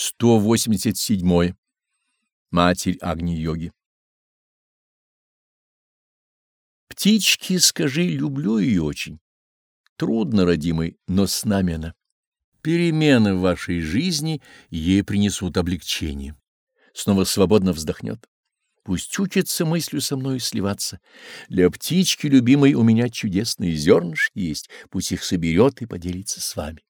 187. Матерь Агни-йоги Птички, скажи, люблю ее очень. Трудно, родимый, но с нами она. Перемены в вашей жизни ей принесут облегчение. Снова свободно вздохнет. Пусть учится мыслью со мной сливаться. Для птички любимой у меня чудесные зернышки есть, пусть их соберет и поделится с вами.